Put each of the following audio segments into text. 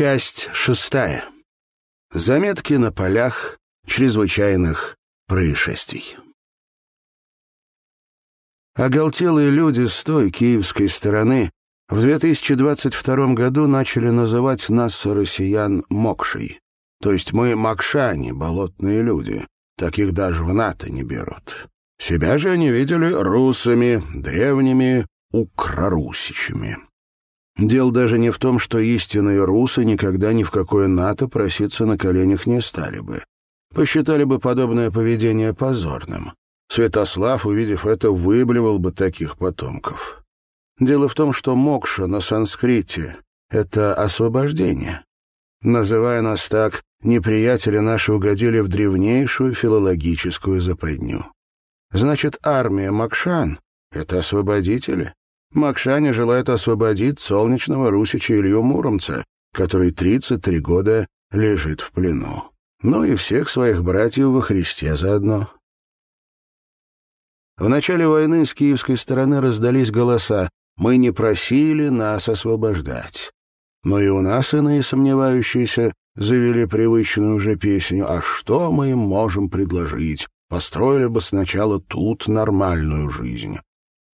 Часть шестая. Заметки на полях чрезвычайных происшествий. Оголтелые люди с той киевской стороны в 2022 году начали называть нас, россиян, мокшей. То есть мы макшане, болотные люди. Таких даже в НАТО не берут. Себя же они видели русами, древними укрорусичами. Дело даже не в том, что истинные русы никогда ни в какое НАТО проситься на коленях не стали бы. Посчитали бы подобное поведение позорным. Святослав, увидев это, выблевал бы таких потомков. Дело в том, что мокша на санскрите — это освобождение. Называя нас так, неприятели наши угодили в древнейшую филологическую западню. Значит, армия Макшан — это освободители? Макшане желает освободить солнечного русича Илью Муромца, который 33 года лежит в плену. Ну и всех своих братьев во Христе заодно. В начале войны с киевской стороны раздались голоса «Мы не просили нас освобождать». Но и у нас иные сомневающиеся завели привычную уже песню «А что мы им можем предложить? Построили бы сначала тут нормальную жизнь».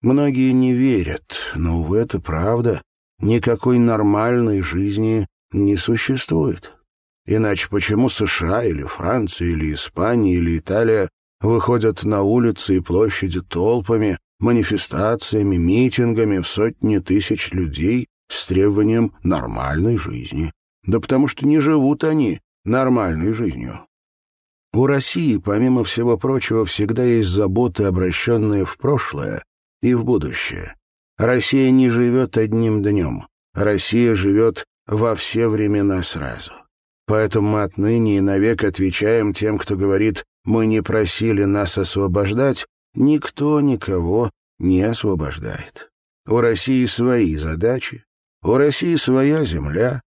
Многие не верят, но, увы, это правда. Никакой нормальной жизни не существует. Иначе почему США или Франция или Испания или Италия выходят на улицы и площади толпами, манифестациями, митингами в сотни тысяч людей с требованием нормальной жизни? Да потому что не живут они нормальной жизнью. У России, помимо всего прочего, всегда есть заботы, обращенные в прошлое, и в будущее. Россия не живет одним днем. Россия живет во все времена сразу. Поэтому мы отныне и навек отвечаем тем, кто говорит «мы не просили нас освобождать», никто никого не освобождает. У России свои задачи, у России своя земля.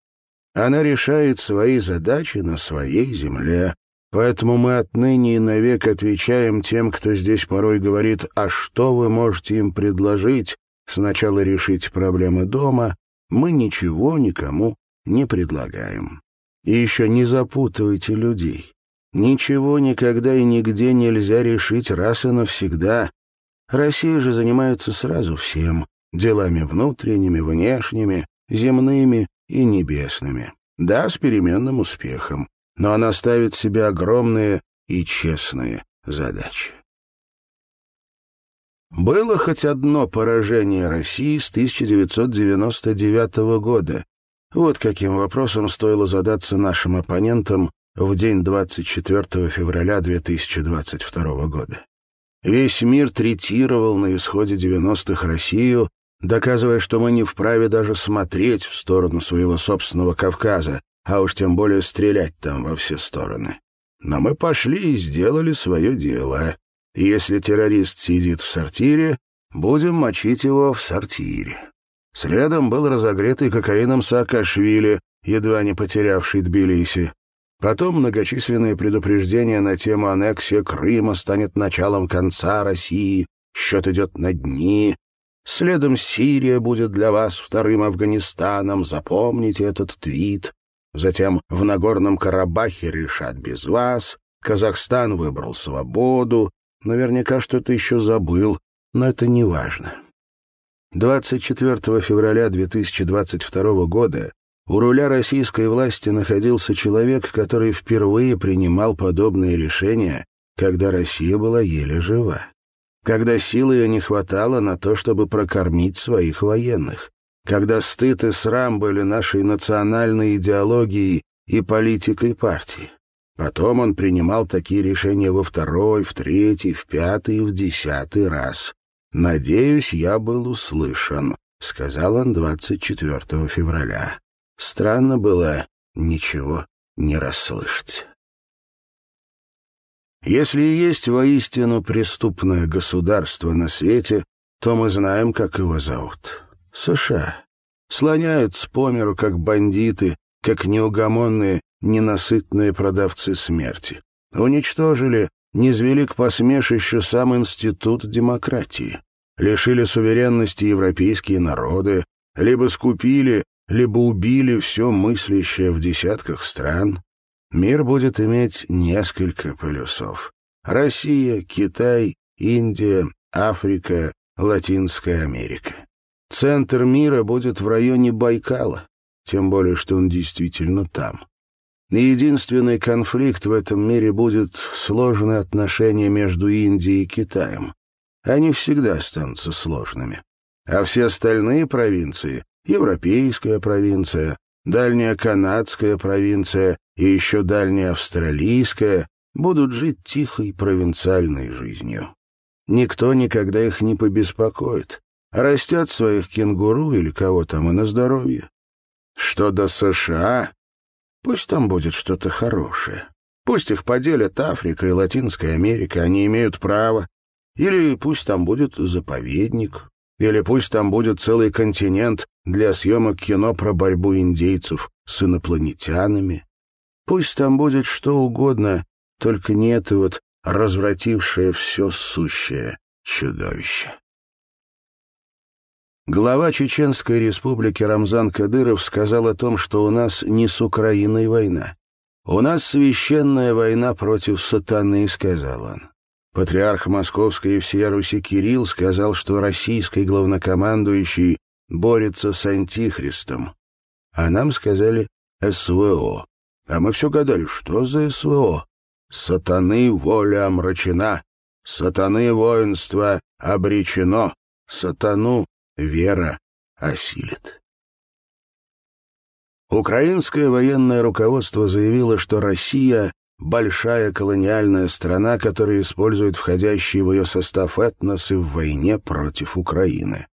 Она решает свои задачи на своей земле. Поэтому мы отныне и навек отвечаем тем, кто здесь порой говорит «А что вы можете им предложить?» Сначала решить проблемы дома, мы ничего никому не предлагаем. И еще не запутывайте людей. Ничего никогда и нигде нельзя решить раз и навсегда. Россия же занимается сразу всем — делами внутренними, внешними, земными и небесными. Да, с переменным успехом но она ставит себе огромные и честные задачи. Было хоть одно поражение России с 1999 года. Вот каким вопросом стоило задаться нашим оппонентам в день 24 февраля 2022 года. Весь мир третировал на исходе 90-х Россию, доказывая, что мы не вправе даже смотреть в сторону своего собственного Кавказа, а уж тем более стрелять там во все стороны. Но мы пошли и сделали свое дело. И если террорист сидит в сортире, будем мочить его в сортире. Следом был разогретый кокаином Саакашвили, едва не потерявший Тбилиси. Потом многочисленные предупреждения на тему аннексия Крыма станет началом конца России, счет идет на дни. Следом Сирия будет для вас вторым Афганистаном, запомните этот твит. Затем в Нагорном Карабахе решат без вас. Казахстан выбрал свободу. Наверняка что-то еще забыл, но это не важно. 24 февраля 2022 года у руля российской власти находился человек, который впервые принимал подобные решения, когда Россия была еле жива. Когда сил ее не хватало на то, чтобы прокормить своих военных когда стыд и срам были нашей национальной идеологией и политикой партии. Потом он принимал такие решения во второй, в третий, в пятый и в десятый раз. «Надеюсь, я был услышан», — сказал он 24 февраля. Странно было ничего не расслышать. Если есть воистину преступное государство на свете, то мы знаем, как его зовут. США. Слоняются по миру, как бандиты, как неугомонные, ненасытные продавцы смерти. Уничтожили, низвели к посмешищу сам институт демократии. Лишили суверенности европейские народы, либо скупили, либо убили все мыслящее в десятках стран, мир будет иметь несколько полюсов. Россия, Китай, Индия, Африка, Латинская Америка. Центр мира будет в районе Байкала, тем более, что он действительно там. Единственный конфликт в этом мире будет сложные отношения между Индией и Китаем. Они всегда останутся сложными. А все остальные провинции — Европейская провинция, Дальняя Канадская провинция и еще Дальняя Австралийская — будут жить тихой провинциальной жизнью. Никто никогда их не побеспокоит. Растят своих кенгуру или кого там и на здоровье. Что до США, пусть там будет что-то хорошее. Пусть их поделят Африка и Латинская Америка, они имеют право. Или пусть там будет заповедник. Или пусть там будет целый континент для съемок кино про борьбу индейцев с инопланетянами. Пусть там будет что угодно, только не это вот развратившее все сущее чудовище. Глава Чеченской республики Рамзан Кадыров сказал о том, что у нас не с Украиной война. «У нас священная война против сатаны», — сказал он. Патриарх Московской и всея Руси Кирилл сказал, что российский главнокомандующий борется с антихристом. А нам сказали «СВО». А мы все гадали, что за СВО? «Сатаны воля омрачена, сатаны воинство обречено, сатану вера осилит. Украинское военное руководство заявило, что Россия — большая колониальная страна, которая использует входящие в ее состав этносы в войне против Украины.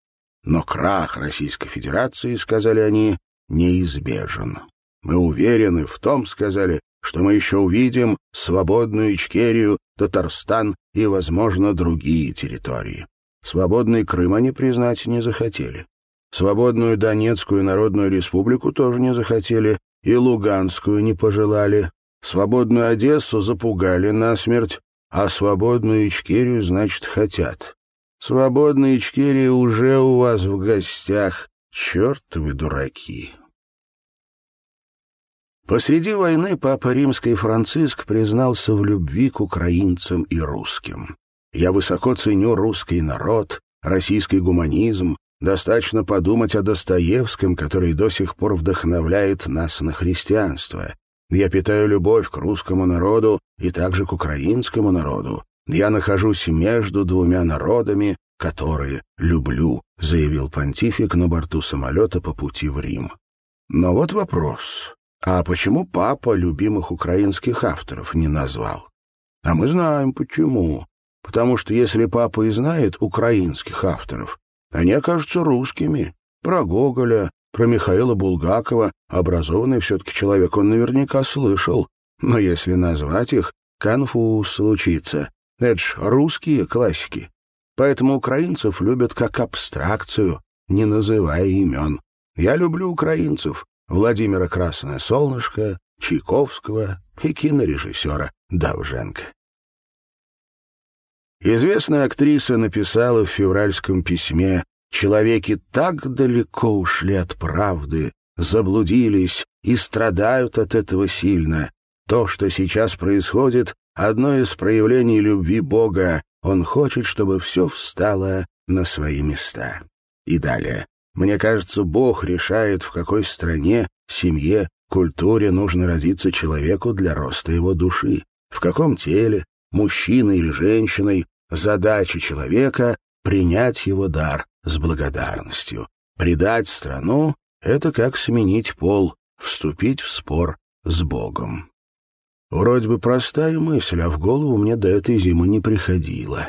Но крах Российской Федерации, сказали они, неизбежен. Мы уверены в том, сказали, что мы еще увидим свободную Ичкерию, Татарстан и, возможно, другие территории. Свободный Крым они признать не захотели. Свободную Донецкую Народную Республику тоже не захотели, и Луганскую не пожелали. Свободную Одессу запугали насмерть, а свободную Ичкерию, значит, хотят. Свободная Ичкерия уже у вас в гостях. Черт вы дураки. Посреди войны папа римский Франциск признался в любви к украинцам и русским. Я высоко ценю русский народ, российский гуманизм. Достаточно подумать о Достоевском, который до сих пор вдохновляет нас на христианство. Я питаю любовь к русскому народу и также к украинскому народу. Я нахожусь между двумя народами, которые люблю», — заявил понтифик на борту самолета по пути в Рим. Но вот вопрос. А почему папа любимых украинских авторов не назвал? А мы знаем, почему потому что если папа и знает украинских авторов, они окажутся русскими. Про Гоголя, про Михаила Булгакова, образованный все-таки человек, он наверняка слышал. Но если назвать их, конфуз случится. Это ж русские классики. Поэтому украинцев любят как абстракцию, не называя имен. Я люблю украинцев. Владимира Красное Солнышко, Чайковского и кинорежиссера Давженко. Известная актриса написала в февральском письме «Человеки так далеко ушли от правды, заблудились и страдают от этого сильно. То, что сейчас происходит, одно из проявлений любви Бога. Он хочет, чтобы все встало на свои места». И далее. «Мне кажется, Бог решает, в какой стране, семье, культуре нужно родиться человеку для роста его души, в каком теле, мужчиной или женщиной, Задача человека — принять его дар с благодарностью. Предать страну — это как сменить пол, вступить в спор с Богом. Вроде бы простая мысль, а в голову мне до этой зимы не приходила.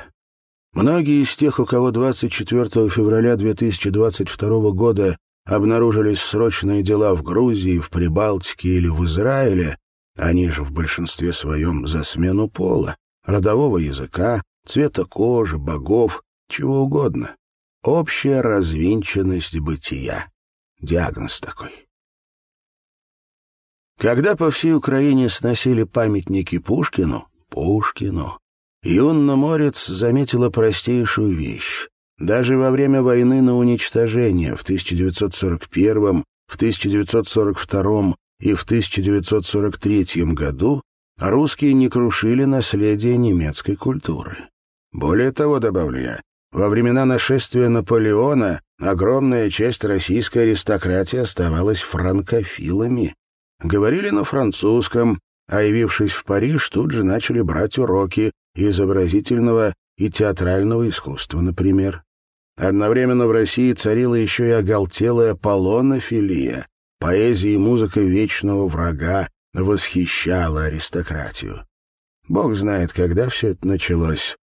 Многие из тех, у кого 24 февраля 2022 года обнаружились срочные дела в Грузии, в Прибалтике или в Израиле, они же в большинстве своем за смену пола, родового языка, цвета кожи, богов, чего угодно. Общая развинченность бытия. Диагноз такой. Когда по всей Украине сносили памятники Пушкину, Пушкину, Юнна Морец заметила простейшую вещь. Даже во время войны на уничтожение в 1941 в 1942 и в 1943 году русские не крушили наследие немецкой культуры. Более того, добавлю я, во времена нашествия Наполеона огромная часть российской аристократии оставалась франкофилами. Говорили на французском, а явившись в Париж, тут же начали брать уроки изобразительного и театрального искусства, например. Одновременно в России царила еще и оголтелая полонофилия. Поэзия и музыка вечного врага восхищала аристократию. Бог знает, когда все это началось.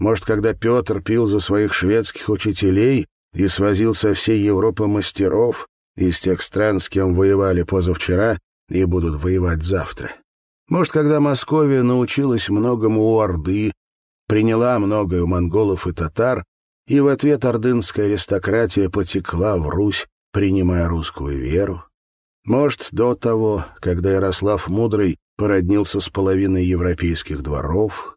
Может, когда Петр пил за своих шведских учителей и свозил со всей Европы мастеров из тех стран, с кем воевали позавчера и будут воевать завтра. Может, когда Московия научилась многому у Орды, приняла многое у монголов и татар, и в ответ ордынская аристократия потекла в Русь, принимая русскую веру. Может, до того, когда Ярослав Мудрый породнился с половиной европейских дворов.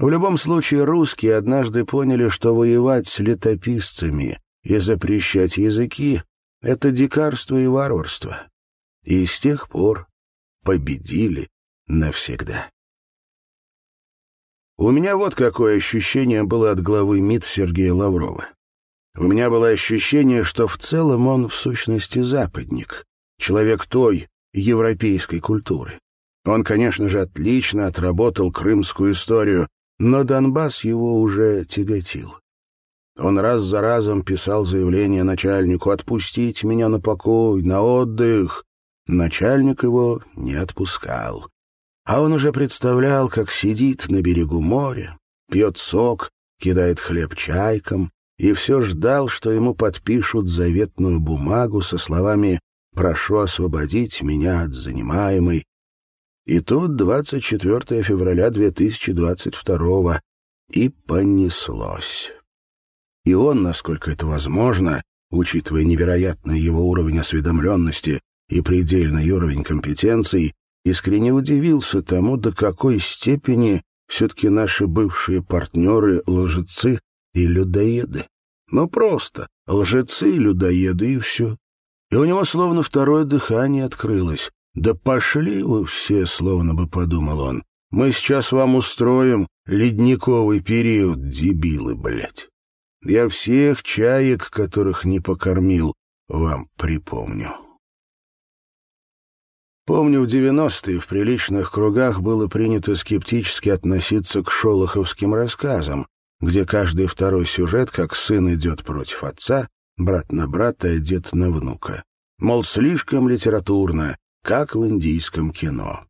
В любом случае, русские однажды поняли, что воевать с летописцами и запрещать языки — это дикарство и варварство. И с тех пор победили навсегда. У меня вот какое ощущение было от главы МИД Сергея Лаврова. У меня было ощущение, что в целом он в сущности западник, человек той европейской культуры. Он, конечно же, отлично отработал крымскую историю, но Донбасс его уже тяготил. Он раз за разом писал заявление начальнику «отпустить меня на покой, на отдых». Начальник его не отпускал. А он уже представлял, как сидит на берегу моря, пьет сок, кидает хлеб чайкам, и все ждал, что ему подпишут заветную бумагу со словами «Прошу освободить меня от занимаемой». И тут 24 февраля 2022 и понеслось. И он, насколько это возможно, учитывая невероятный его уровень осведомленности и предельный уровень компетенций, искренне удивился тому, до какой степени все-таки наши бывшие партнеры — лжецы и людоеды. Ну, просто лжецы и людоеды, и все. И у него словно второе дыхание открылось. «Да пошли вы все», — словно бы подумал он. «Мы сейчас вам устроим ледниковый период, дебилы, блядь. Я всех чаек, которых не покормил, вам припомню». Помню, в девяностые в приличных кругах было принято скептически относиться к шолоховским рассказам, где каждый второй сюжет, как сын идет против отца, брат на брата, а дед на внука. Мол, слишком литературно, как в индийском кино.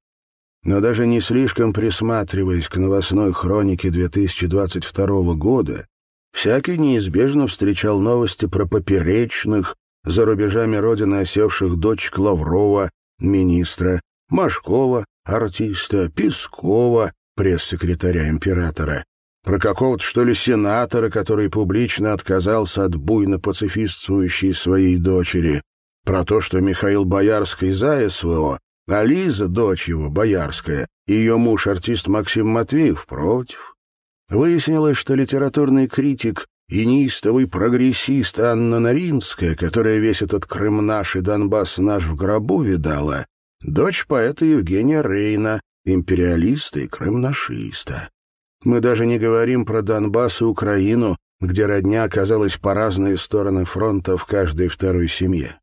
Но даже не слишком присматриваясь к новостной хронике 2022 года, всякий неизбежно встречал новости про поперечных, за рубежами родины осевших дочь Лаврова, министра, Машкова, артиста, Пескова, пресс-секретаря императора, про какого-то, что ли, сенатора, который публично отказался от буйно пацифистствующей своей дочери, про то, что Михаил Боярский за СВО, а Лиза, дочь его, Боярская, и ее муж, артист Максим Матвеев, против. Выяснилось, что литературный критик и неистовый прогрессист Анна Наринская, которая весь этот Крым наш и Донбасс наш в гробу видала, дочь поэта Евгения Рейна, империалиста и крымнашиста. Мы даже не говорим про Донбасс и Украину, где родня оказалась по разные стороны фронта в каждой второй семье.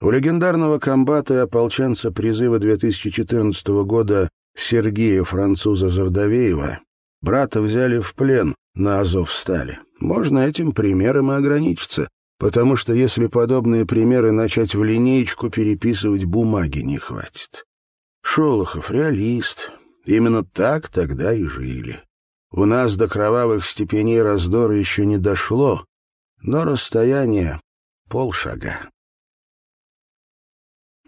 У легендарного комбата и ополченца призыва 2014 года Сергея Француза Завдовеева брата взяли в плен на Азов стали. Можно этим примером и ограничиться, потому что если подобные примеры начать в линеечку переписывать, бумаги не хватит. Шолохов — реалист. Именно так тогда и жили. У нас до кровавых степеней раздора еще не дошло, но расстояние — полшага.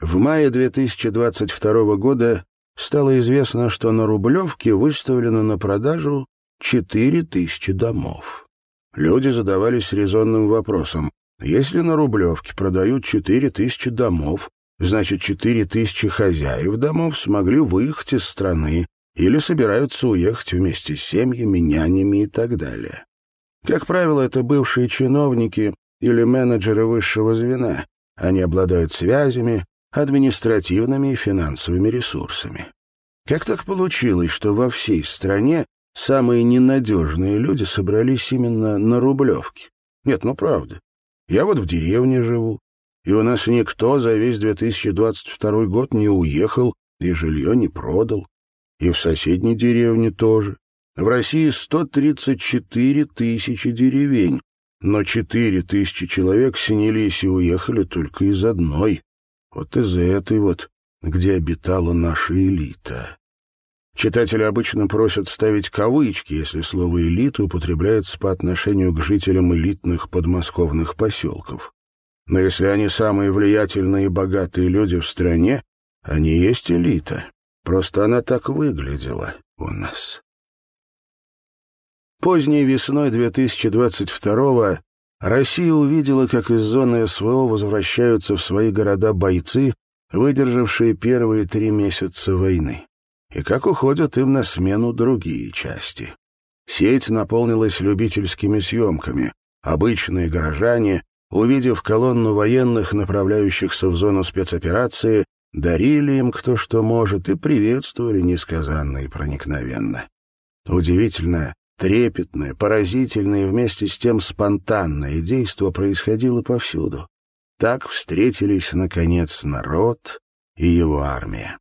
В мае 2022 года стало известно, что на Рублевке выставлено на продажу четыре тысячи домов. Люди задавались резонным вопросом. Если на Рублевке продают четыре тысячи домов, значит, четыре тысячи хозяев домов смогли выехать из страны или собираются уехать вместе с семьями, нянями и так далее. Как правило, это бывшие чиновники или менеджеры высшего звена, они обладают связями, административными и финансовыми ресурсами. Как так получилось, что во всей стране самые ненадежные люди собрались именно на Рублевке? Нет, ну правда. Я вот в деревне живу, и у нас никто за весь 2022 год не уехал и жилье не продал. И в соседней деревне тоже. В России 134 тысячи деревень, но 4 тысячи человек снялись и уехали только из одной. Вот из этой вот, где обитала наша элита. Читатели обычно просят ставить кавычки, если слово «элита» употребляется по отношению к жителям элитных подмосковных поселков. Но если они самые влиятельные и богатые люди в стране, они есть элита. Просто она так выглядела у нас. Поздней весной 2022-го Россия увидела, как из зоны СВО возвращаются в свои города бойцы, выдержавшие первые три месяца войны и как уходят им на смену другие части. Сеть наполнилась любительскими съемками. Обычные горожане, увидев колонну военных, направляющихся в зону спецоперации, дарили им кто что может и приветствовали несказанно и проникновенно. Удивительное, трепетное, поразительное и вместе с тем спонтанное действо происходило повсюду. Так встретились, наконец, народ и его армия.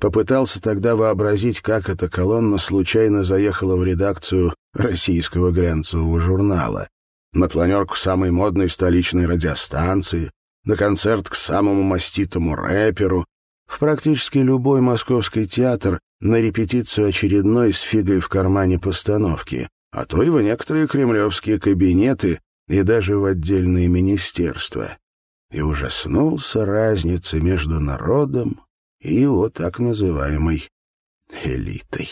Попытался тогда вообразить, как эта колонна случайно заехала в редакцию российского глянцевого журнала, на планерку самой модной столичной радиостанции, на концерт к самому маститому рэперу, в практически любой московский театр на репетицию очередной с фигой в кармане постановки, а то и в некоторые кремлевские кабинеты и даже в отдельные министерства. И ужаснулся разницы между народом и его так называемой элитой.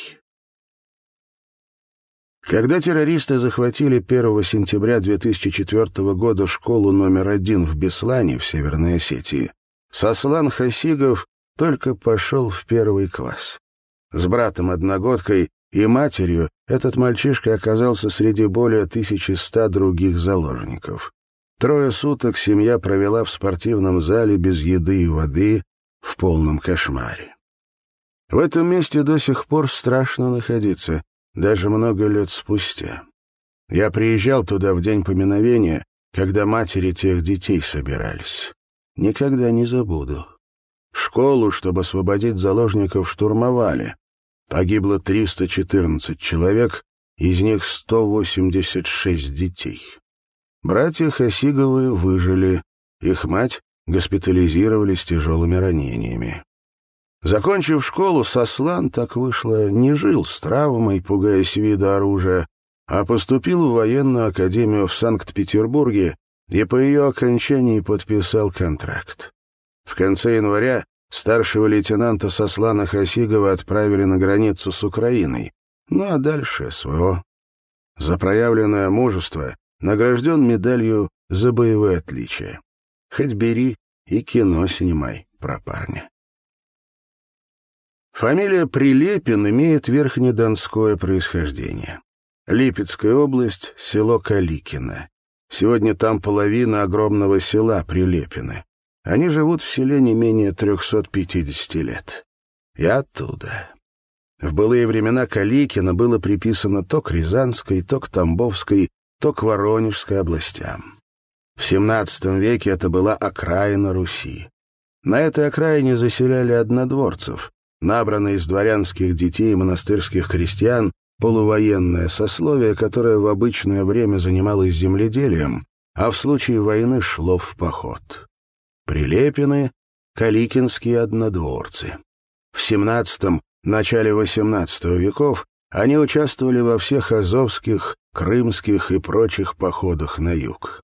Когда террористы захватили 1 сентября 2004 года школу номер один в Беслане в Северной Осетии, Сослан Хасигов только пошел в первый класс. С братом-одногодкой и матерью этот мальчишка оказался среди более 1100 других заложников. Трое суток семья провела в спортивном зале без еды и воды, в полном кошмаре. В этом месте до сих пор страшно находиться, даже много лет спустя. Я приезжал туда в день поминовения, когда матери тех детей собирались. Никогда не забуду. Школу, чтобы освободить заложников, штурмовали. Погибло 314 человек, из них 186 детей. Братья Хасиговы выжили, их мать госпитализировали с тяжелыми ранениями. Закончив школу, Сослан, так вышло, не жил с травмой, пугаясь вида оружия, а поступил в военную академию в Санкт-Петербурге и по ее окончании подписал контракт. В конце января старшего лейтенанта Сослана Хасигова отправили на границу с Украиной, ну а дальше СВО. За проявленное мужество награжден медалью за боевые отличия. Хоть бери и кино снимай про парня. Фамилия Прилепин имеет верхнедонское происхождение. Липецкая область, село Каликино. Сегодня там половина огромного села Прилепины. Они живут в селе не менее 350 лет. Я оттуда. В былые времена Каликино было приписано то к Рязанской, то к Тамбовской, то к Воронежской областям. В XVII веке это была окраина Руси. На этой окраине заселяли однодворцев, набранные из дворянских детей и монастырских крестьян, полувоенное сословие, которое в обычное время занималось земледелием, а в случае войны шло в поход. Прилепины — каликинские однодворцы. В XVII — начале XVIII веков они участвовали во всех азовских, крымских и прочих походах на юг.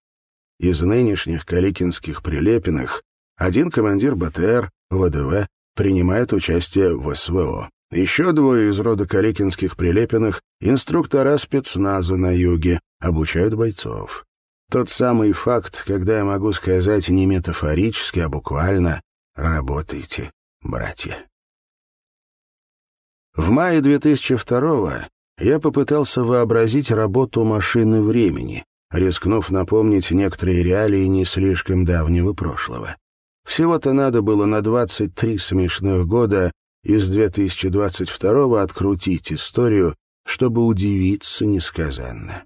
Из нынешних каликинских прилепиных один командир БТР, ВДВ, принимает участие в СВО. Еще двое из рода каликинских прилепиных — инструктора спецназа на юге, обучают бойцов. Тот самый факт, когда я могу сказать не метафорически, а буквально «работайте, братья». В мае 2002 я попытался вообразить работу машины времени, рискнув напомнить некоторые реалии не слишком давнего прошлого. Всего-то надо было на 23 смешных года из 2022 открутить историю, чтобы удивиться несказанно.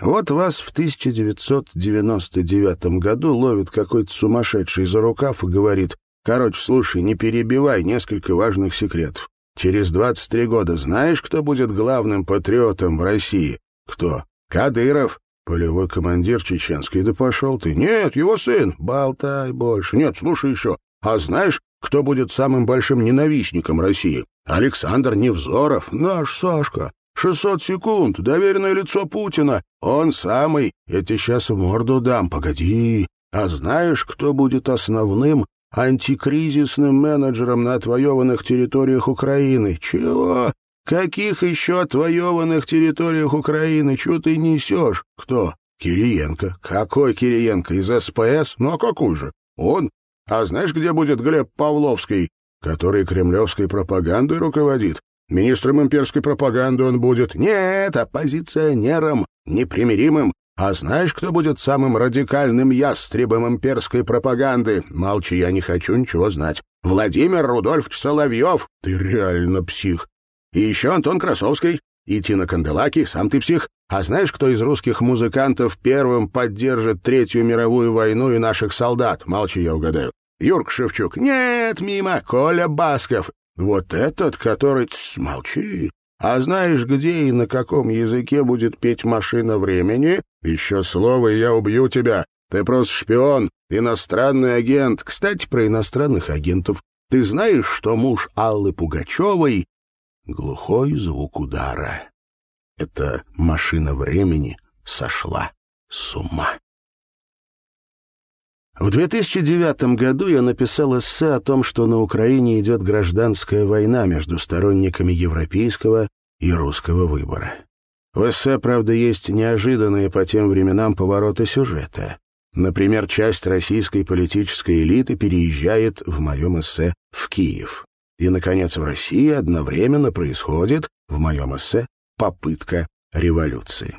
Вот вас в 1999 году ловит какой-то сумасшедший за рукав и говорит, «Короче, слушай, не перебивай, несколько важных секретов. Через 23 года знаешь, кто будет главным патриотом в России? Кто? Кадыров. Полевой командир чеченский. Да пошел ты. Нет, его сын. Болтай больше. Нет, слушай еще. А знаешь, кто будет самым большим ненавистником России? Александр Невзоров, наш Сашка. 600 секунд, доверенное лицо Путина. Он самый. Я тебе сейчас морду дам. Погоди. А знаешь, кто будет основным антикризисным менеджером на отвоеванных территориях Украины. Чего? Каких еще отвоеванных территориях Украины? Чего ты несешь? Кто? Кириенко. Какой Кириенко? Из СПС? Ну а какой же? Он? А знаешь, где будет Глеб Павловский, который кремлевской пропагандой руководит? Министром имперской пропаганды он будет. Нет, оппозиционером, непримиримым, а знаешь, кто будет самым радикальным ястребом имперской пропаганды? Молчи, я не хочу ничего знать. Владимир Рудольфович Соловьев. Ты реально псих. И еще Антон Красовский. И Тина Канделаки, сам ты псих. А знаешь, кто из русских музыкантов первым поддержит Третью мировую войну и наших солдат? Молчи, я угадаю. Юрк Шевчук. Нет, мимо. Коля Басков. Вот этот, который... Тс, молчи. А знаешь, где и на каком языке будет петь машина времени? Еще слово, и я убью тебя. Ты просто шпион, иностранный агент. Кстати, про иностранных агентов. Ты знаешь, что муж Аллы Пугачевой — глухой звук удара. Эта машина времени сошла с ума. В 2009 году я написал эссе о том, что на Украине идет гражданская война между сторонниками европейского и русского выбора. В эссе, правда, есть неожиданные по тем временам повороты сюжета. Например, часть российской политической элиты переезжает, в моем эссе, в Киев. И, наконец, в России одновременно происходит, в моем эссе, попытка революции.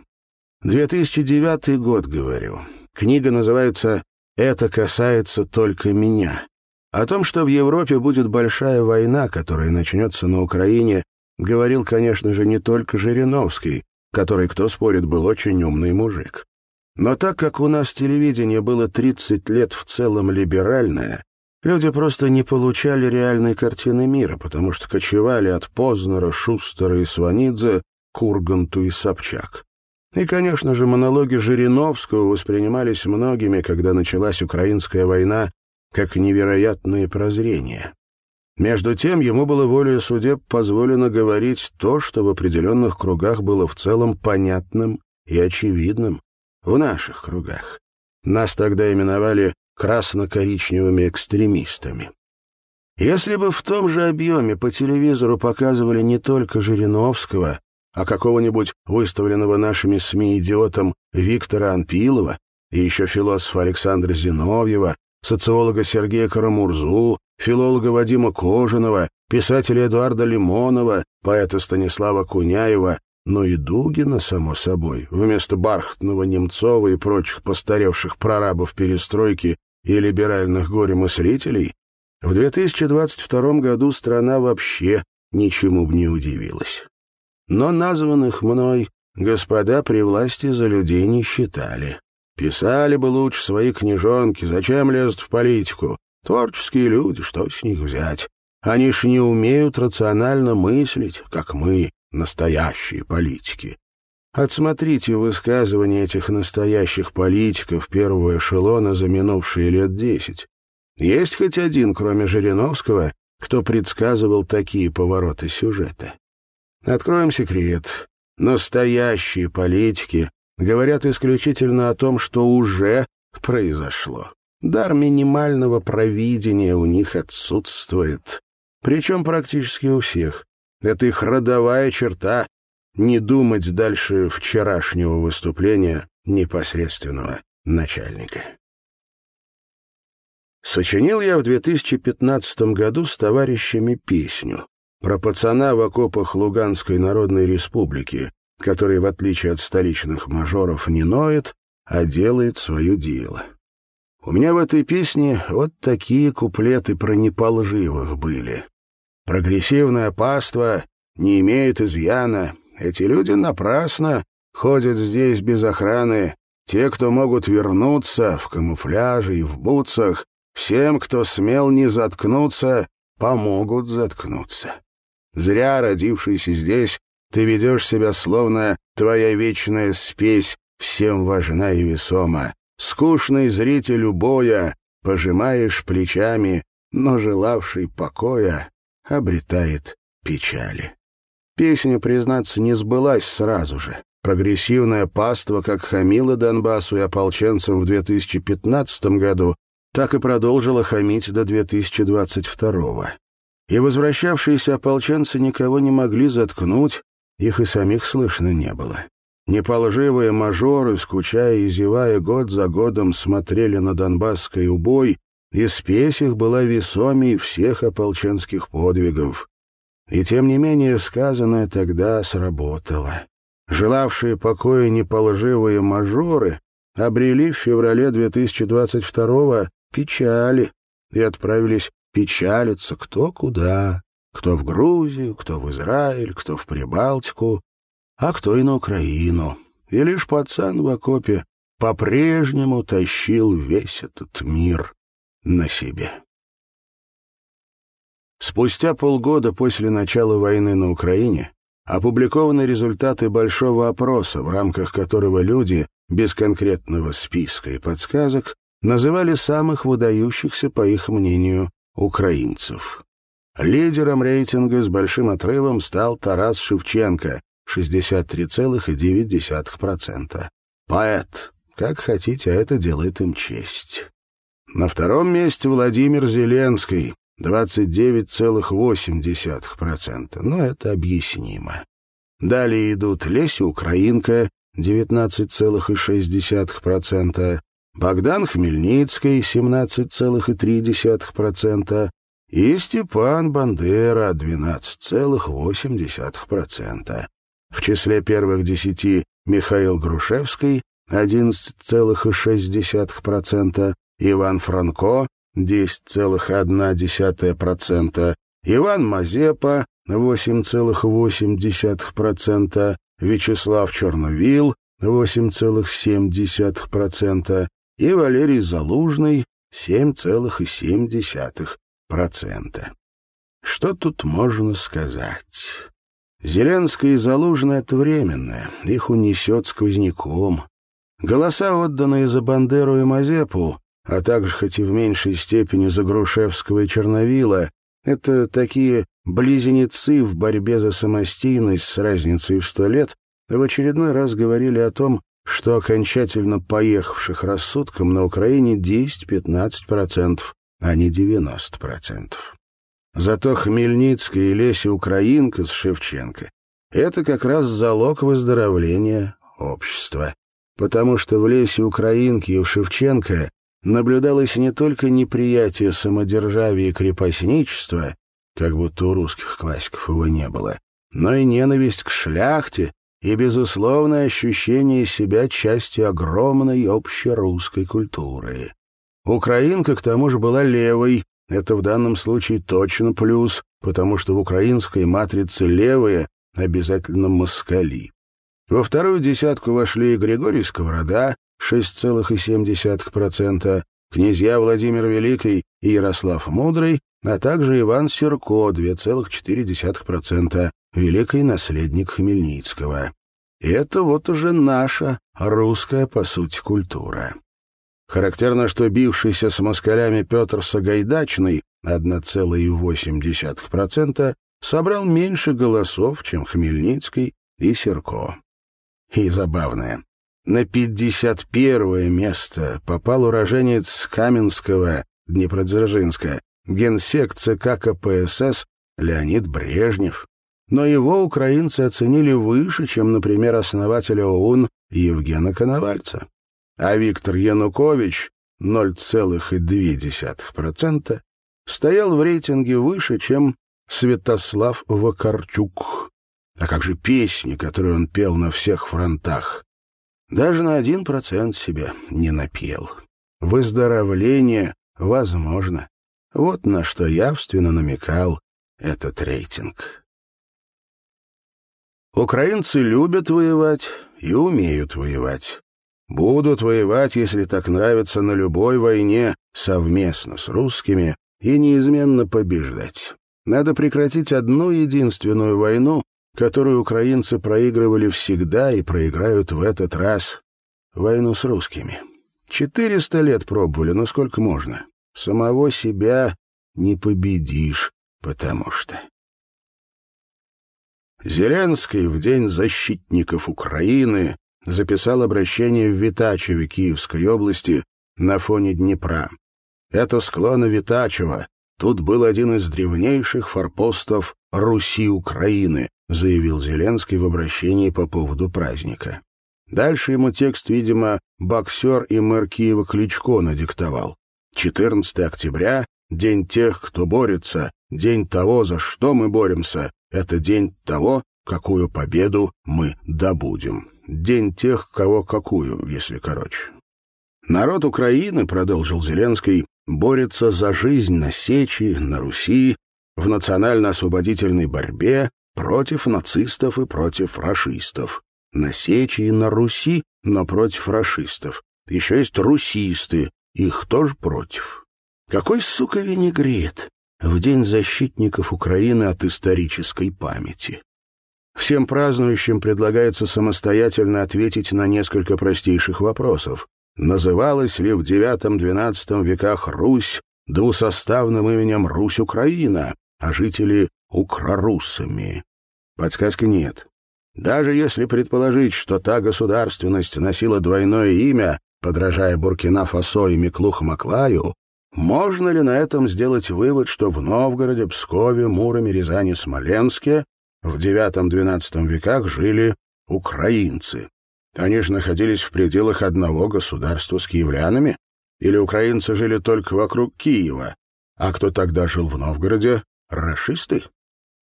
2009 год, говорю. Книга называется это касается только меня. О том, что в Европе будет большая война, которая начнется на Украине, говорил, конечно же, не только Жириновский, который, кто спорит, был очень умный мужик. Но так как у нас телевидение было 30 лет в целом либеральное, люди просто не получали реальной картины мира, потому что кочевали от Познера, Шустера и Сванидзе к Урганту и Собчак. И, конечно же, монологи Жириновского воспринимались многими, когда началась украинская война, как невероятные прозрения. Между тем, ему было волею судеб позволено говорить то, что в определенных кругах было в целом понятным и очевидным. В наших кругах. Нас тогда именовали красно-коричневыми экстремистами. Если бы в том же объеме по телевизору показывали не только Жириновского, а какого-нибудь выставленного нашими СМИ идиотом Виктора Анпилова и еще философа Александра Зиновьева, социолога Сергея Карамурзу, филолога Вадима Кожаного, писателя Эдуарда Лимонова, поэта Станислава Куняева, но и Дугина, само собой, вместо бархатного Немцова и прочих постаревших прорабов перестройки и либеральных горе-мыслителей, в 2022 году страна вообще ничему бы не удивилась но названных мной господа при власти за людей не считали. Писали бы лучше свои книжонки, зачем лезут в политику? Творческие люди, что с них взять? Они ж не умеют рационально мыслить, как мы, настоящие политики. Отсмотрите высказывания этих настоящих политиков первого эшелона за минувшие лет десять. Есть хоть один, кроме Жириновского, кто предсказывал такие повороты сюжета? Откроем секрет. Настоящие политики говорят исключительно о том, что уже произошло. Дар минимального провидения у них отсутствует. Причем практически у всех. Это их родовая черта — не думать дальше вчерашнего выступления непосредственного начальника. Сочинил я в 2015 году с товарищами песню про пацана в окопах Луганской Народной Республики, который, в отличие от столичных мажоров, не ноет, а делает свое дело. У меня в этой песне вот такие куплеты про неполживых были. Прогрессивное паство не имеет изъяна. Эти люди напрасно ходят здесь без охраны. Те, кто могут вернуться в камуфляже и в бутсах, всем, кто смел не заткнуться, помогут заткнуться. Зря, родившийся здесь, ты ведешь себя словно твоя вечная спесь всем важна и весома. Скучный зритель боя, пожимаешь плечами, но желавший покоя обретает печали. Песня, признаться, не сбылась сразу же. Прогрессивное паство как хамило Донбассу и ополченцам в 2015 году, так и продолжило хамить до 2022 И возвращавшиеся ополченцы никого не могли заткнуть, их и самих слышно не было. Неполживые мажоры, скучая и зевая год за годом, смотрели на Донбасский убой, и спесь их была весомей всех ополченских подвигов. И тем не менее сказанное тогда сработало. Желавшие покоя неполживые мажоры обрели в феврале 2022-го печали и отправились печалиться кто куда, кто в Грузию, кто в Израиль, кто в Прибалтику, а кто и на Украину. И лишь пацан в окопе по-прежнему тащил весь этот мир на себе. Спустя полгода после начала войны на Украине опубликованы результаты большого опроса, в рамках которого люди, без конкретного списка и подсказок, называли самых выдающихся, по их мнению, украинцев. Лидером рейтинга с большим отрывом стал Тарас Шевченко, 63,9%. Поэт. Как хотите, а это делает им честь. На втором месте Владимир Зеленский, 29,8%. Но это объяснимо. Далее идут Леся Украинка, 19,6%, Богдан Хмельницкий, 17,3%, и Степан Бандера, 12,8%. В числе первых десяти Михаил Грушевский 11,6%, Иван Франко 10,1%, Иван Мазепа 8,8%, Вячеслав Черновил 8,7% и Валерий Залужный 7,7%. Что тут можно сказать? Зеленская и Залужный — это временное, их унесет сквозняком. Голоса, отданные за Бандеру и Мазепу, а также, хоть и в меньшей степени, за Грушевского и Черновила, это такие близнецы в борьбе за самостийность с разницей в сто лет, в очередной раз говорили о том, что окончательно поехавших рассудком на Украине 10-15%, а не 90%. Зато Хмельницкая и Леся Украинка с Шевченко — это как раз залог выздоровления общества. Потому что в Лесе Украинке и в Шевченко наблюдалось не только неприятие самодержавия и крепостничества, как будто у русских классиков его не было, но и ненависть к шляхте и безусловное ощущение себя частью огромной общерусской культуры. Украинка, к тому же, была левой, это в данном случае точно плюс, потому что в украинской матрице левые обязательно москали. Во вторую десятку вошли Григорий Сковорода, 6,7%, князья Владимир Великий и Ярослав Мудрый, а также Иван Серко, 2,4%, великий наследник Хмельницкого. И это вот уже наша русская, по сути, культура. Характерно, что бившийся с москалями Петр Сагайдачный, 1,8%, собрал меньше голосов, чем Хмельницкий и Серко. И забавное. На 51 место попал уроженец Каменского, Днепродзержинска, генсек ЦК КПСС Леонид Брежнев. Но его украинцы оценили выше, чем, например, основателя ОУН Евгена Коновальца а Виктор Янукович 0,2%, стоял в рейтинге выше, чем Святослав Вакарчук. А как же песни, которые он пел на всех фронтах? Даже на один процент себе не напел. Выздоровление возможно. Вот на что явственно намекал этот рейтинг. Украинцы любят воевать и умеют воевать. Будут воевать, если так нравится, на любой войне совместно с русскими и неизменно побеждать. Надо прекратить одну единственную войну, которую украинцы проигрывали всегда и проиграют в этот раз — войну с русскими. Четыреста лет пробовали, но сколько можно. Самого себя не победишь, потому что... Зеленский в День защитников Украины записал обращение в Витачеве Киевской области на фоне Днепра. Это склоны Витачева. Тут был один из древнейших форпостов Руси Украины, заявил Зеленский в обращении по поводу праздника. Дальше ему текст, видимо, боксер и мэр Киева Кличко надиктовал. 14 октября — день тех, кто борется, день того, за что мы боремся, это день того, какую победу мы добудем. День тех, кого какую, если короче. Народ Украины, продолжил Зеленский, борется за жизнь на Сечи, на Руси, в национально-освободительной борьбе против нацистов и против фашистов. На Сечи и на Руси, но против фашистов. Еще есть русисты, их тоже против. Какой, сука, винегрет в День защитников Украины от исторической памяти. Всем празднующим предлагается самостоятельно ответить на несколько простейших вопросов. Называлась ли в IX-XII веках Русь двусоставным именем Русь-Украина, а жители — украруссами? Подсказка нет. Даже если предположить, что та государственность носила двойное имя, подражая Буркина-Фасо и Миклух-Маклаю, можно ли на этом сделать вывод, что в Новгороде, Пскове, Муроме, Рязани, Смоленске в IX-XII веках жили украинцы? Они же находились в пределах одного государства с киевлянами? Или украинцы жили только вокруг Киева? А кто тогда жил в Новгороде? Рашисты?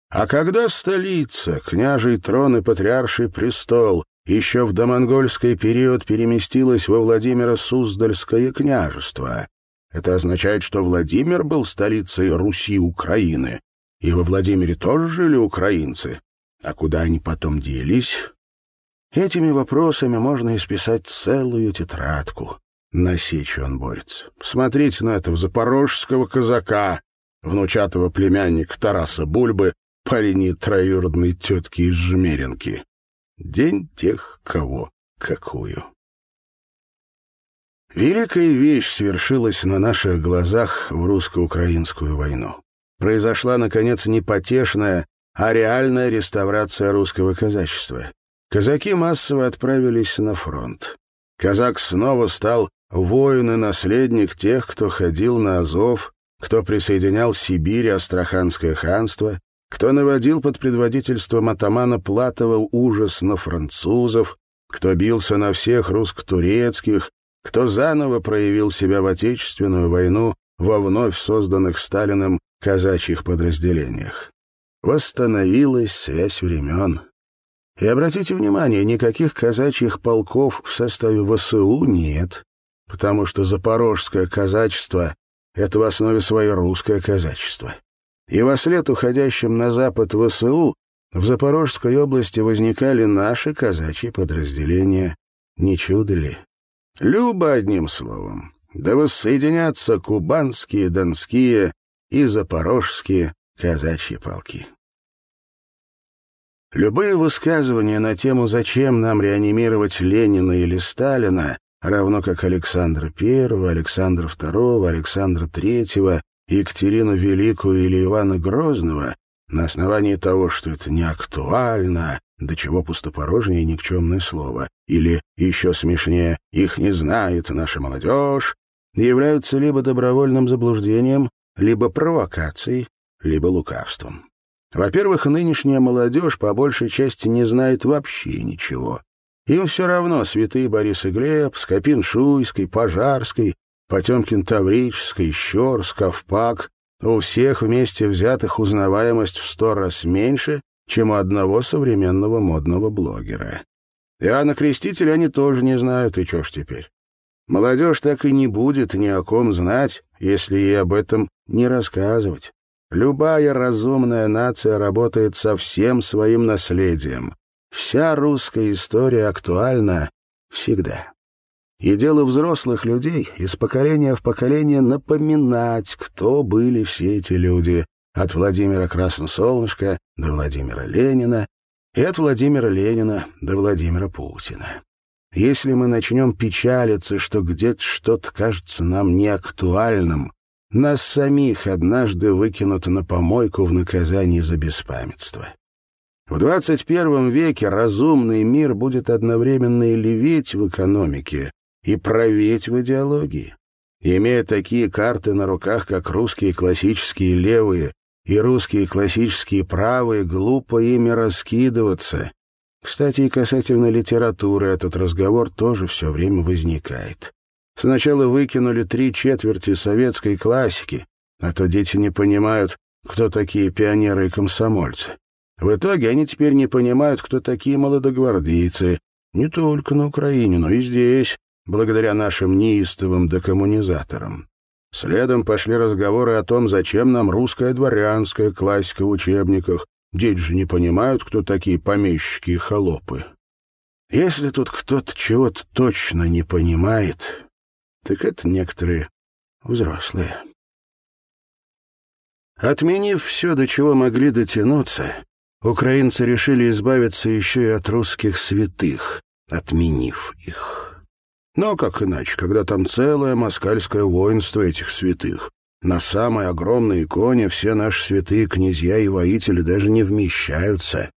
А когда столица, княжий трон и патриарший престол еще в домонгольский период переместилась во Владимиро-Суздальское княжество, это означает, что Владимир был столицей Руси Украины, и во Владимире тоже жили украинцы. А куда они потом делись? Этими вопросами можно исписать целую тетрадку. На сечу он борется. Смотрите на этого запорожского казака, внучатого племянника Тараса Бульбы, по линии троюродной тетки из Жмеринки. День тех, кого какую. Великая вещь свершилась на наших глазах в русско-украинскую войну. Произошла, наконец, не потешная, а реальная реставрация русского казачества. Казаки массово отправились на фронт. Казак снова стал воин и наследник тех, кто ходил на Азов, кто присоединял Сибирь и Астраханское ханство, кто наводил под предводительством атамана Платова ужас на французов, кто бился на всех русско-турецких, кто заново проявил себя в Отечественную войну во вновь созданных Сталиным казачьих подразделениях. Восстановилась связь времен. И обратите внимание, никаких казачьих полков в составе ВСУ нет, потому что запорожское казачество — это в основе своей русское казачество. И во след уходящим на запад ВСУ в Запорожской области возникали наши казачьи подразделения. Не чудо ли? Любо одним словом. Да воссоединятся кубанские, донские и запорожские казачьи полки. Любые высказывания на тему «Зачем нам реанимировать Ленина или Сталина?» равно как Александра I, Александра II, Александра III, Екатерину Великую или Ивана Грозного, на основании того, что это не актуально, до чего пустопорожнее и никчемное слово, или, еще смешнее, их не знает наша молодежь, являются либо добровольным заблуждением, либо провокацией, либо лукавством. Во-первых, нынешняя молодежь по большей части не знает вообще ничего. Им все равно святые Борис и Глеб, Скопин-Шуйский, Пожарский, Потемкин-Таврический, Щор, Сковпак, у всех вместе взятых узнаваемость в сто раз меньше, чем у одного современного модного блогера. Иоанна Крестителя они тоже не знают, и чё ж теперь? Молодежь так и не будет ни о ком знать, если ей об этом не рассказывать. Любая разумная нация работает со всем своим наследием. Вся русская история актуальна всегда. И дело взрослых людей из поколения в поколение напоминать, кто были все эти люди, от Владимира Красносолнышка до Владимира Ленина и от Владимира Ленина до Владимира Путина. Если мы начнем печалиться, что где-то что-то кажется нам неактуальным, нас самих однажды выкинут на помойку в наказании за беспамятство. В 21 веке разумный мир будет одновременно и леветь в экономике, и проветь в идеологии. Имея такие карты на руках, как русские классические левые и русские классические правые, глупо ими раскидываться. Кстати, и касательно литературы этот разговор тоже все время возникает. Сначала выкинули три четверти советской классики, а то дети не понимают, кто такие пионеры и комсомольцы. В итоге они теперь не понимают, кто такие молодогвардейцы, не только на Украине, но и здесь, благодаря нашим неистовым декоммунизаторам. Следом пошли разговоры о том, зачем нам русская дворянская классика в учебниках. Дети же не понимают, кто такие помещики и холопы. Если тут кто-то чего-то точно не понимает, так это некоторые взрослые. Отменив все, до чего могли дотянуться, украинцы решили избавиться еще и от русских святых, отменив их. Но как иначе, когда там целое москальское воинство этих святых? На самой огромной иконе все наши святые князья и воители даже не вмещаются.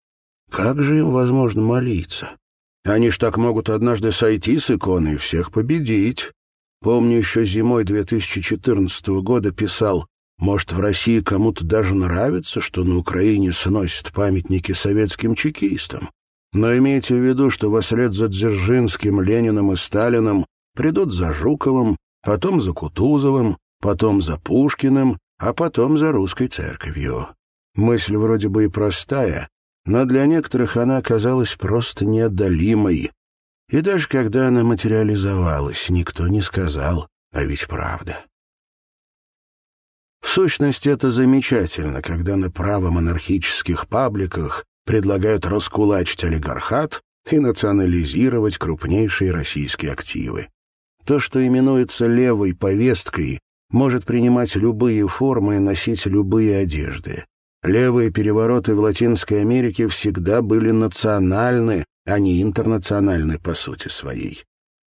Как же им возможно молиться? Они ж так могут однажды сойти с иконы и всех победить. Помню, еще зимой 2014 года писал может, в России кому-то даже нравится, что на Украине сносят памятники советским чекистам. Но имейте в виду, что вслед за Дзержинским, Лениным и Сталиным придут за Жуковым, потом за Кутузовым, потом за Пушкиным, а потом за русской церковью. Мысль вроде бы и простая, но для некоторых она оказалась просто неодолимой. И даже когда она материализовалась, никто не сказал, а ведь правда. В сущности, это замечательно, когда на правомонархических пабликах предлагают раскулачить олигархат и национализировать крупнейшие российские активы. То, что именуется левой повесткой, может принимать любые формы и носить любые одежды. Левые перевороты в Латинской Америке всегда были национальны, а не интернациональны по сути своей.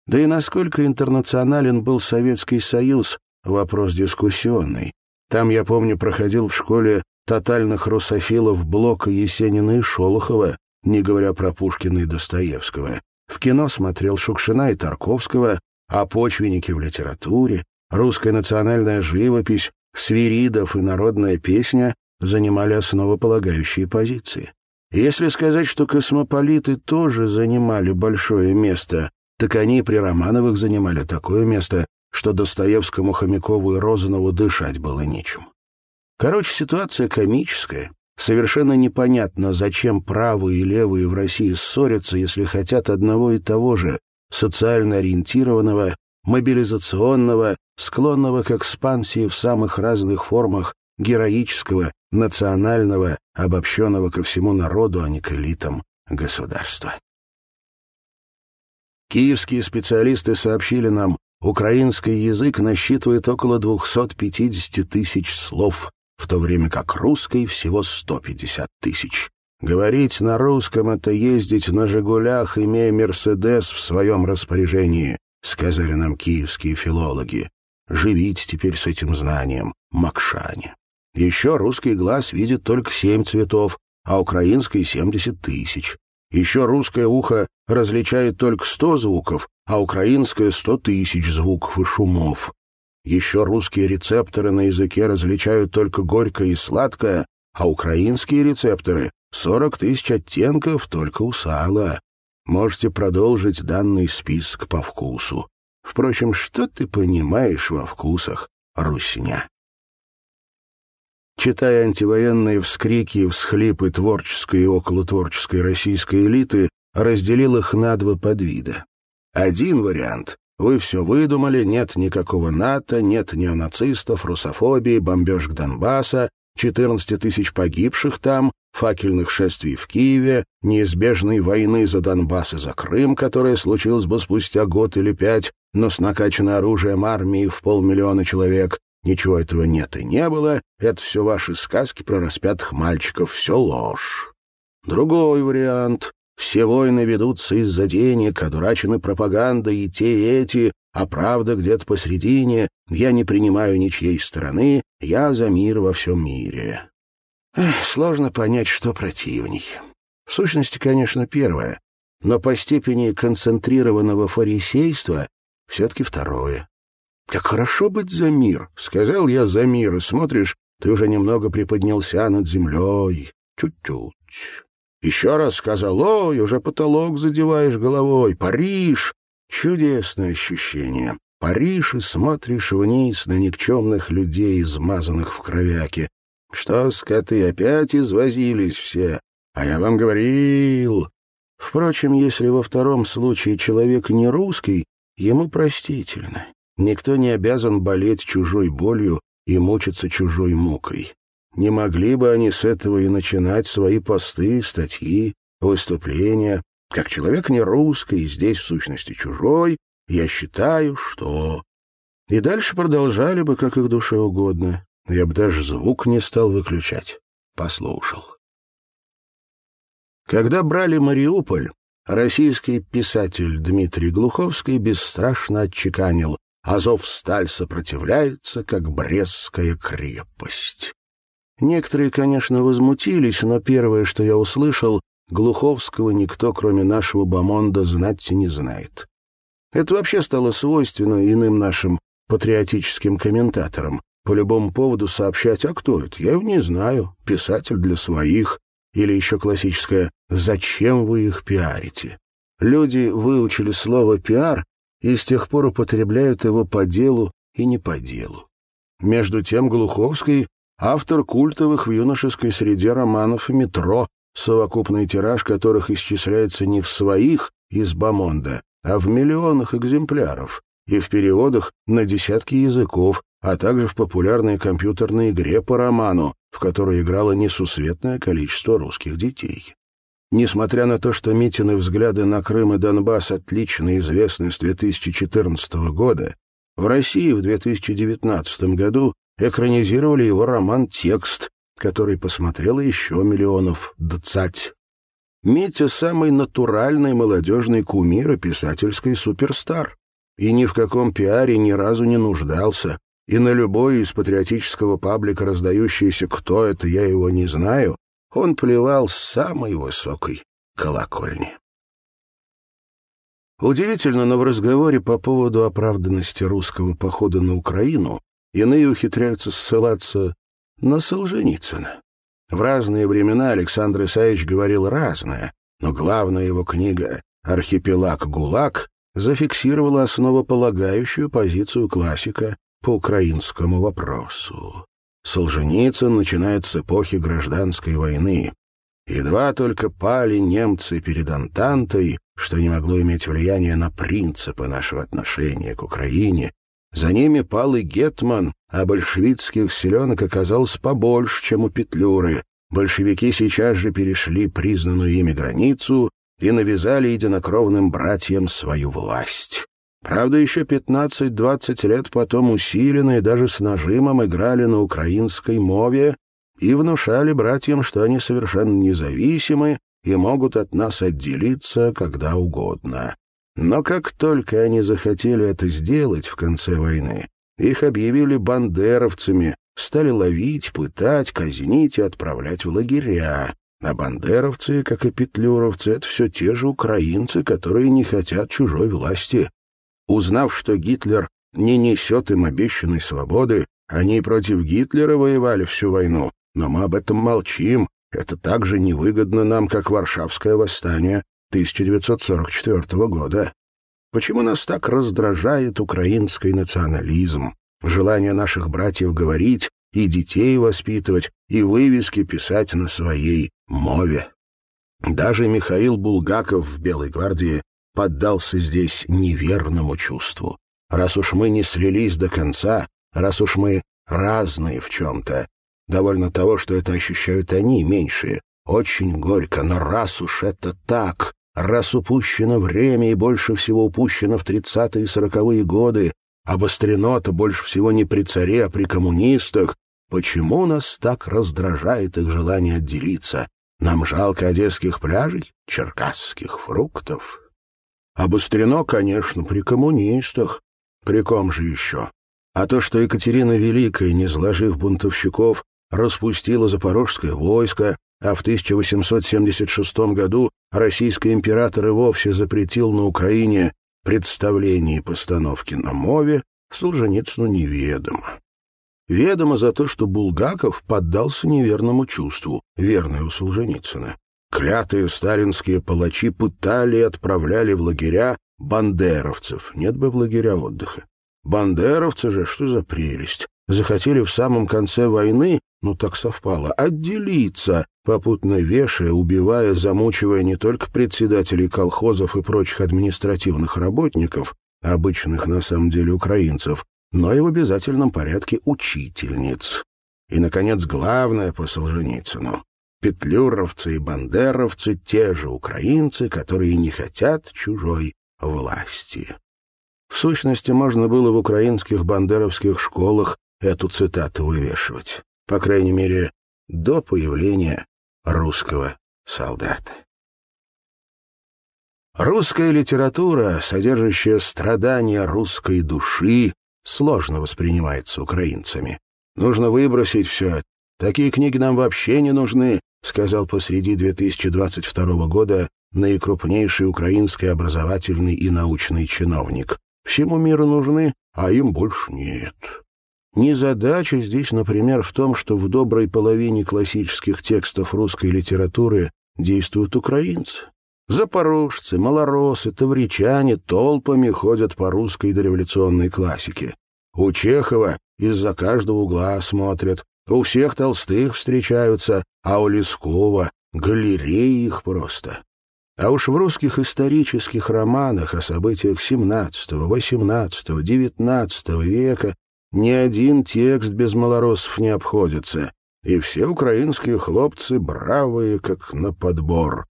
Да и насколько интернационален был Советский Союз — вопрос дискуссионный. Там, я помню, проходил в школе тотальных русофилов Блока, Есенина и Шолохова, не говоря про Пушкина и Достоевского. В кино смотрел Шукшина и Тарковского, а почвенники в литературе, русская национальная живопись, свиридов и народная песня занимали основополагающие позиции. Если сказать, что космополиты тоже занимали большое место, так они при Романовых занимали такое место, что Достоевскому, Хомякову и Розанову дышать было нечем. Короче, ситуация комическая. Совершенно непонятно, зачем правые и левые в России ссорятся, если хотят одного и того же, социально ориентированного, мобилизационного, склонного к экспансии в самых разных формах героического, национального, обобщенного ко всему народу, а не к элитам государства. Киевские специалисты сообщили нам, Украинский язык насчитывает около 250 тысяч слов, в то время как русский всего 150 тысяч. Говорить на русском — это ездить на «Жигулях», имея «Мерседес» в своем распоряжении, сказали нам киевские филологи. Живите теперь с этим знанием, Макшане. Еще русский глаз видит только семь цветов, а украинский — семьдесят тысяч. Еще русское ухо различает только сто звуков, а украинское — сто тысяч звуков и шумов. Еще русские рецепторы на языке различают только горькое и сладкое, а украинские рецепторы — сорок тысяч оттенков только у сала. Можете продолжить данный список по вкусу. Впрочем, что ты понимаешь во вкусах, русня? Читая антивоенные вскрики и всхлипы творческой и околотворческой российской элиты, разделил их на два подвида. Один вариант — вы все выдумали, нет никакого НАТО, нет неонацистов, русофобии, бомбежек Донбасса, 14 тысяч погибших там, факельных шествий в Киеве, неизбежной войны за Донбасс и за Крым, которая случилась бы спустя год или пять, но с накачанным оружием армии в полмиллиона человек. Ничего этого нет и не было. Это все ваши сказки про распятых мальчиков, все ложь. Другой вариант. Все войны ведутся из-за денег, одурачены пропагандой и те, и эти, а правда где-то посредине. Я не принимаю ничьей стороны, я за мир во всем мире. Эх, сложно понять, что противней. В сущности, конечно, первое, но по степени концентрированного фарисейства все-таки второе. «Как хорошо быть за мир!» — сказал я за мир, и смотришь, ты уже немного приподнялся над землей. Чуть-чуть. Еще раз сказал, ой, уже потолок задеваешь головой. Париж! Чудесное ощущение. Париж и смотришь вниз на никчемных людей, измазанных в кровяке. Что, скоты, опять извозились все? А я вам говорил. Впрочем, если во втором случае человек не русский, ему простительно. Никто не обязан болеть чужой болью и мучиться чужой мукой. Не могли бы они с этого и начинать свои посты, статьи, выступления. Как человек не русский, здесь в сущности чужой, я считаю, что... И дальше продолжали бы, как их душе угодно. Я бы даже звук не стал выключать. Послушал. Когда брали Мариуполь, российский писатель Дмитрий Глуховский бесстрашно отчеканил «Азов-сталь сопротивляется, как Брестская крепость». Некоторые, конечно, возмутились, но первое, что я услышал, Глуховского никто, кроме нашего Бамонда, знать не знает. Это вообще стало свойственно иным нашим патриотическим комментаторам. По любому поводу сообщать, а кто это? Я его не знаю. Писатель для своих. Или еще классическое «Зачем вы их пиарите?» Люди выучили слово «пиар» и с тех пор употребляют его по делу и не по делу. Между тем Глуховский автор культовых в юношеской среде романов «Метро», совокупный тираж которых исчисляется не в своих из Бамонда, а в миллионах экземпляров, и в переводах на десятки языков, а также в популярной компьютерной игре по роману, в которой играло несусветное количество русских детей. Несмотря на то, что Митины взгляды на Крым и Донбасс отлично известны с 2014 года, в России в 2019 году экранизировали его роман «Текст», который посмотрело еще миллионов двадцать. Митя — самый натуральный молодежный кумир и писательский суперстар. И ни в каком пиаре ни разу не нуждался. И на любой из патриотического паблика, раздающийся «Кто это? Я его не знаю», он плевал с самой высокой колокольни. Удивительно, но в разговоре по поводу оправданности русского похода на Украину Иные ухитряются ссылаться на Солженицына. В разные времена Александр Исаевич говорил разное, но главная его книга «Архипелаг ГУЛАГ» зафиксировала основополагающую позицию классика по украинскому вопросу. Солженицын начинает с эпохи гражданской войны. Едва только пали немцы перед Антантой, что не могло иметь влияния на принципы нашего отношения к Украине, за ними пал и Гетман, а большевистских селенок оказалось побольше, чем у Петлюры. Большевики сейчас же перешли признанную ими границу и навязали единокровным братьям свою власть. Правда, еще 15-20 лет потом усиленно и даже с нажимом играли на украинской мове и внушали братьям, что они совершенно независимы и могут от нас отделиться когда угодно. Но как только они захотели это сделать в конце войны, их объявили бандеровцами, стали ловить, пытать, казнить и отправлять в лагеря. А бандеровцы, как и петлюровцы, это все те же украинцы, которые не хотят чужой власти. Узнав, что Гитлер не несет им обещанной свободы, они против Гитлера воевали всю войну, но мы об этом молчим. Это так же невыгодно нам, как Варшавское восстание 1944 года. Почему нас так раздражает украинский национализм, желание наших братьев говорить и детей воспитывать, и вывески писать на своей мове? Даже Михаил Булгаков в «Белой гвардии» поддался здесь неверному чувству. Раз уж мы не слились до конца, раз уж мы разные в чем-то, довольно того, что это ощущают они, меньшие, очень горько, но раз уж это так, раз упущено время и больше всего упущено в тридцатые и сороковые годы, обострено-то больше всего не при царе, а при коммунистах, почему нас так раздражает их желание отделиться? Нам жалко одесских пляжей, черкасских фруктов. Обострено, конечно, при коммунистах. При ком же еще? А то, что Екатерина Великая, не сложив бунтовщиков, распустила запорожское войско, а в 1876 году российский император и вовсе запретил на Украине представление и постановки на мове, Солженицыну неведомо. Ведомо за то, что Булгаков поддался неверному чувству, верное у Солженицына. Клятые сталинские палачи пытали и отправляли в лагеря бандеровцев. Нет бы в лагеря отдыха. Бандеровцы же, что за прелесть. Захотели в самом конце войны, ну так совпало, отделиться, попутно вешая, убивая, замучивая не только председателей колхозов и прочих административных работников, обычных на самом деле украинцев, но и в обязательном порядке учительниц. И, наконец, главное по Солженицыну. Петлюровцы и бандеровцы — те же украинцы, которые не хотят чужой власти. В сущности, можно было в украинских бандеровских школах эту цитату вывешивать. По крайней мере, до появления русского солдата. Русская литература, содержащая страдания русской души, сложно воспринимается украинцами. Нужно выбросить все. Такие книги нам вообще не нужны, сказал посреди 2022 года наикрупнейший украинский образовательный и научный чиновник. Всему миру нужны, а им больше нет. Незадача здесь, например, в том, что в доброй половине классических текстов русской литературы действуют украинцы. Запорожцы, малоросы, тавричане толпами ходят по русской дореволюционной классике. У Чехова из-за каждого угла смотрят, у всех толстых встречаются, а у Лескова галереи их просто. А уж в русских исторических романах о событиях XVII, XVIII, XIX века ни один текст без малоросов не обходится, и все украинские хлопцы бравые, как на подбор.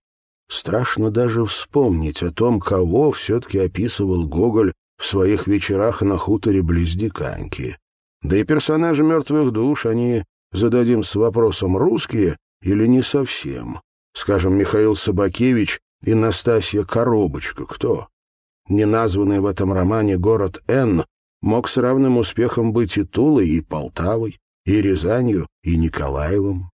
Страшно даже вспомнить о том, кого все-таки описывал Гоголь в своих вечерах на хуторе близ Диканьки. Да и персонажи «Мертвых душ», они, зададим с вопросом, русские или не совсем? Скажем, Михаил Собакевич и Настасья Коробочка. Кто? Неназванный в этом романе город Н мог с равным успехом быть и Тулой, и Полтавой, и Рязанью, и Николаевым.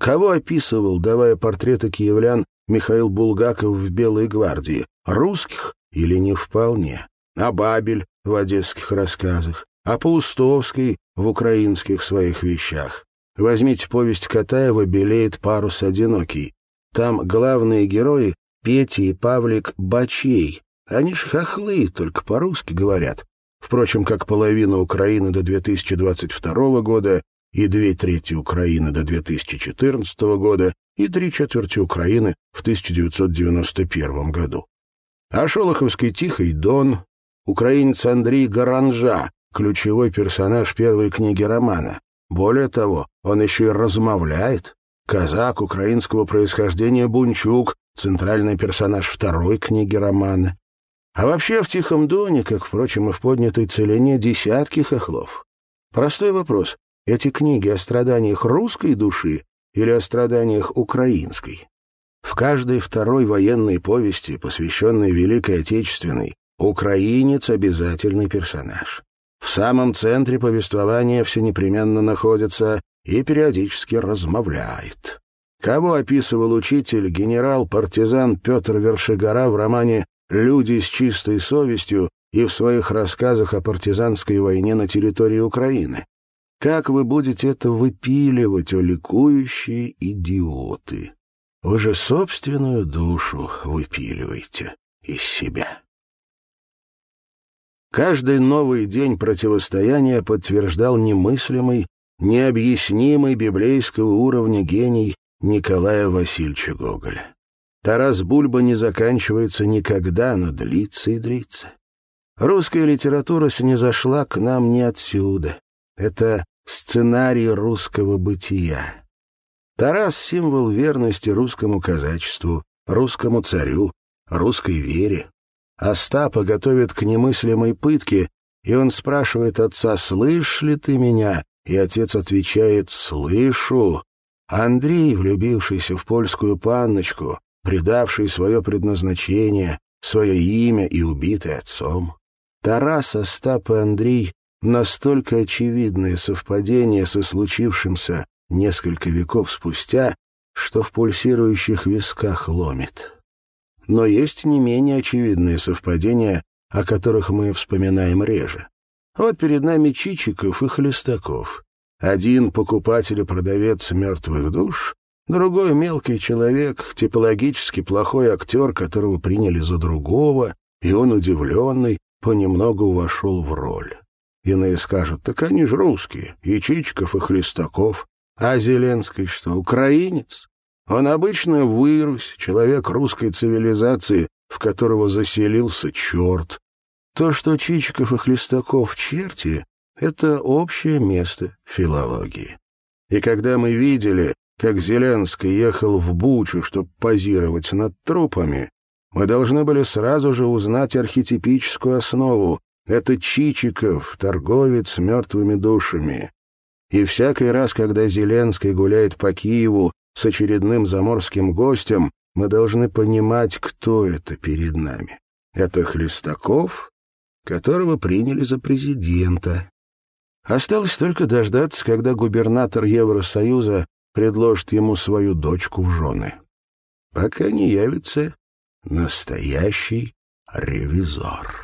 Кого описывал, давая портреты киевлян, Михаил Булгаков в «Белой гвардии»? Русских или не вполне? А Бабель в одесских рассказах? А Паустовский в украинских своих вещах? Возьмите повесть Катаева «Белеет парус одинокий». Там главные герои Петя и Павлик Бачей. Они ж хохлы, только по-русски говорят. Впрочем, как половина Украины до 2022 года и две трети Украины до 2014 года и три четверти Украины в 1991 году. А Шолоховский Тихий Дон, украинец Андрей Гаранжа, ключевой персонаж первой книги романа. Более того, он еще и размовляет. Казак украинского происхождения Бунчук, центральный персонаж второй книги романа. А вообще в Тихом Доне, как, впрочем, и в поднятой целине, десятки хохлов. Простой вопрос. Эти книги о страданиях русской души или о страданиях украинской? В каждой второй военной повести, посвященной Великой Отечественной, украинец — обязательный персонаж. В самом центре повествования все непременно находится и периодически размовляет. Кого описывал учитель, генерал-партизан Петр Вершигора в романе «Люди с чистой совестью» и в своих рассказах о партизанской войне на территории Украины? Как вы будете это выпиливать, о ликующие идиоты? Вы же собственную душу выпиливаете из себя. Каждый новый день противостояния подтверждал немыслимый, необъяснимый библейского уровня гений Николая Васильевича Гоголя. Тарас Бульба не заканчивается никогда, но длится и длится. Русская литература снизошла к нам не отсюда. Это сценарий русского бытия. Тарас — символ верности русскому казачеству, русскому царю, русской вере. Остапа готовит к немыслимой пытке, и он спрашивает отца, «Слышь ли ты меня?» И отец отвечает, «Слышу». Андрей, влюбившийся в польскую панночку, предавший свое предназначение, свое имя и убитый отцом. Тарас, Остап и Андрей — настолько очевидные совпадения со случившимся несколько веков спустя, что в пульсирующих висках ломит. Но есть не менее очевидные совпадения, о которых мы вспоминаем реже. Вот перед нами Чичиков и Хлестаков. Один покупатель и продавец мертвых душ, другой мелкий человек, типологически плохой актер, которого приняли за другого, и он, удивленный, понемногу вошел в роль. Иные скажут, так они же русские, и Чичиков, и Хлестаков. А Зеленский что, украинец? Он обычно вырус, человек русской цивилизации, в которого заселился черт. То, что Чичиков и Хлестаков черти, это общее место филологии. И когда мы видели, как Зеленский ехал в Бучу, чтобы позировать над трупами, мы должны были сразу же узнать архетипическую основу. Это Чичиков, торговец мертвыми душами. И всякий раз, когда Зеленский гуляет по Киеву с очередным заморским гостем, мы должны понимать, кто это перед нами. Это Хлестаков, которого приняли за президента. Осталось только дождаться, когда губернатор Евросоюза предложит ему свою дочку в жены. Пока не явится настоящий ревизор.